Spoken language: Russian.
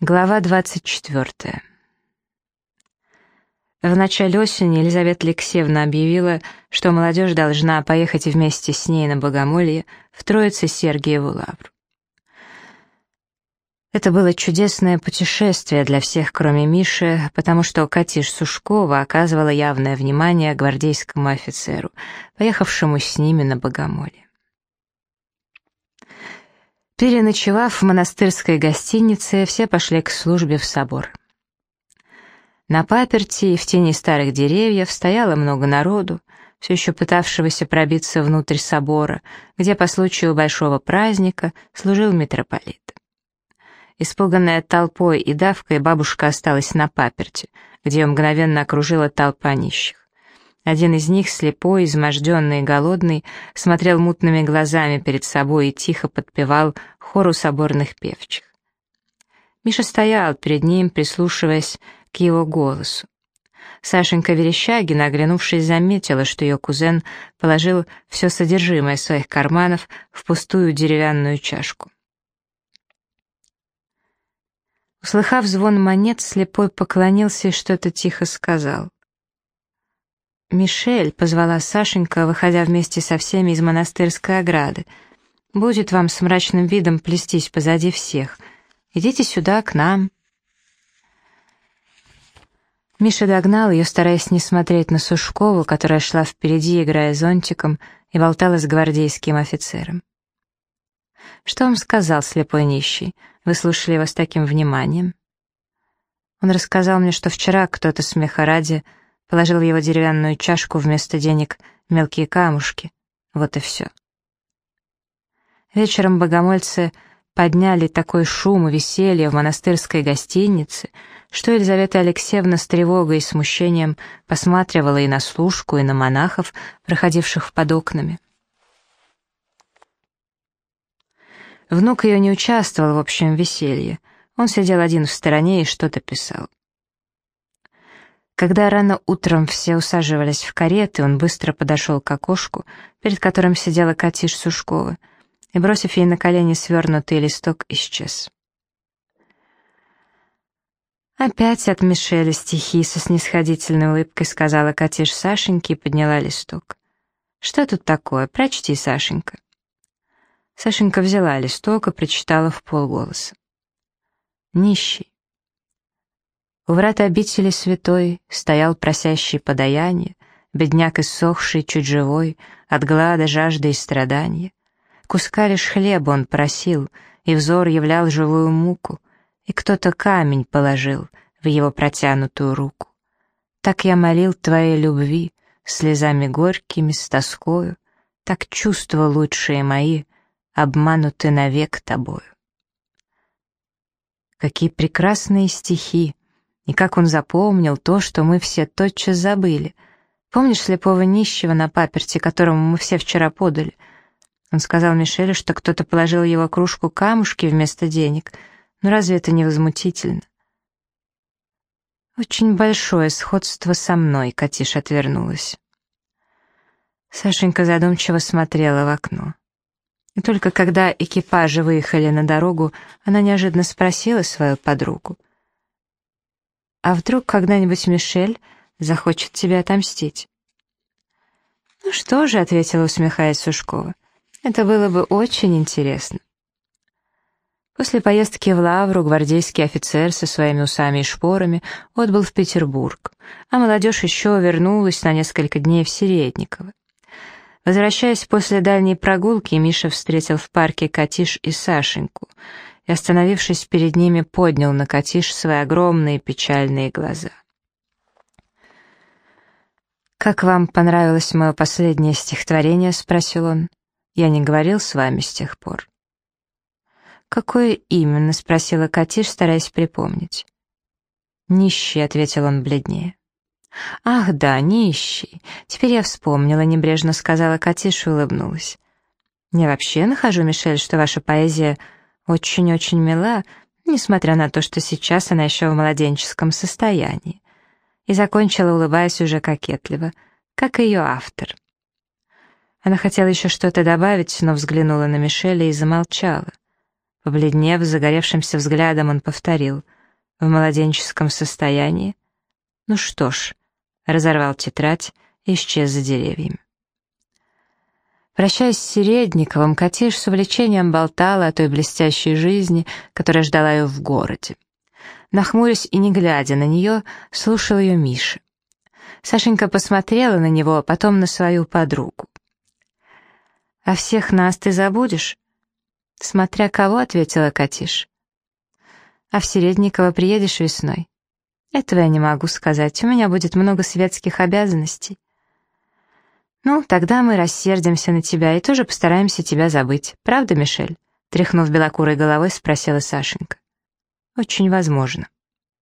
Глава 24. В начале осени Елизавета Алексеевна объявила, что молодежь должна поехать вместе с ней на Богомолье в Троице-Сергиеву лавру. Это было чудесное путешествие для всех, кроме Миши, потому что Катиш Сушкова оказывала явное внимание гвардейскому офицеру, поехавшему с ними на Богомолье. Переночевав в монастырской гостинице, все пошли к службе в собор. На паперти и в тени старых деревьев стояло много народу, все еще пытавшегося пробиться внутрь собора, где по случаю большого праздника служил митрополит. Испуганная толпой и давкой бабушка осталась на паперти, где ее мгновенно окружила толпа нищих. Один из них, слепой, изможденный и голодный, смотрел мутными глазами перед собой и тихо подпевал хору соборных певчих. Миша стоял перед ним, прислушиваясь к его голосу. Сашенька Верещагина, оглянувшись, заметила, что ее кузен положил все содержимое своих карманов в пустую деревянную чашку. Услыхав звон монет, слепой поклонился и что-то тихо сказал. «Мишель», — позвала Сашенька, выходя вместе со всеми из монастырской ограды, — «будет вам с мрачным видом плестись позади всех. Идите сюда, к нам». Миша догнал ее, стараясь не смотреть на Сушкову, которая шла впереди, играя зонтиком, и болтала с гвардейским офицером. «Что вам сказал слепой нищий? Вы слушали его с таким вниманием?» Он рассказал мне, что вчера кто-то смеха ради положил в его деревянную чашку вместо денег мелкие камушки. Вот и все. Вечером богомольцы подняли такой шум и веселье в монастырской гостинице, что Елизавета Алексеевна с тревогой и смущением посматривала и на служку, и на монахов, проходивших под окнами. Внук ее не участвовал в общем веселье. Он сидел один в стороне и что-то писал. Когда рано утром все усаживались в кареты, он быстро подошел к окошку, перед которым сидела Катиш Сушкова, и, бросив ей на колени свернутый листок, исчез. «Опять от Мишеля стихи со снисходительной улыбкой», — сказала Катиш Сашеньке и подняла листок. «Что тут такое? Прочти, Сашенька». Сашенька взяла листок и прочитала в полголоса. «Нищий. У врат обители святой стоял просящий подаяние, бедняк иссохший, чуть живой, от глада, жажды и страдания. Куска лишь хлеба он просил, и взор являл живую муку, и кто-то камень положил в его протянутую руку. Так я молил твоей любви, слезами горькими, с тоскою, так чувства лучшие мои обмануты навек тобою. Какие прекрасные стихи! И как он запомнил то, что мы все тотчас забыли. Помнишь слепого нищего на паперте, которому мы все вчера подали? Он сказал Мишелю, что кто-то положил в его кружку камушки вместо денег. Ну разве это не возмутительно? Очень большое сходство со мной, Катиша отвернулась. Сашенька задумчиво смотрела в окно. И только когда экипажи выехали на дорогу, она неожиданно спросила свою подругу. А вдруг когда-нибудь Мишель захочет тебе отомстить? «Ну что же», — ответила, усмехаясь Сушкова, — «это было бы очень интересно». После поездки в Лавру гвардейский офицер со своими усами и шпорами отбыл в Петербург, а молодежь еще вернулась на несколько дней в Середниково. Возвращаясь после дальней прогулки, Миша встретил в парке Катиш и Сашеньку — и, остановившись перед ними, поднял на Катиш свои огромные печальные глаза. «Как вам понравилось мое последнее стихотворение?» — спросил он. «Я не говорил с вами с тех пор». «Какое именно?» — спросила Катиш, стараясь припомнить. «Нищий», — ответил он бледнее. «Ах, да, нищий. Теперь я вспомнила», — небрежно сказала Катиш и улыбнулась. «Я вообще нахожу, Мишель, что ваша поэзия очень-очень мила, несмотря на то, что сейчас она еще в младенческом состоянии. И закончила, улыбаясь уже кокетливо, как ее автор. Она хотела еще что-то добавить, но взглянула на Мишеля и замолчала. Побледнев, загоревшимся взглядом, он повторил. «В младенческом состоянии?» «Ну что ж», — разорвал тетрадь и исчез за деревьями. Прощаясь с Середниковым, Катиш с увлечением болтала о той блестящей жизни, которая ждала ее в городе. Нахмурясь и не глядя на нее, слушал ее Миша. Сашенька посмотрела на него, а потом на свою подругу. «А всех нас ты забудешь?» «Смотря кого», — ответила Катиш. «А в Середниково приедешь весной?» «Этого я не могу сказать, у меня будет много светских обязанностей». «Ну, тогда мы рассердимся на тебя и тоже постараемся тебя забыть. Правда, Мишель?» Тряхнув белокурой головой, спросила Сашенька. «Очень возможно».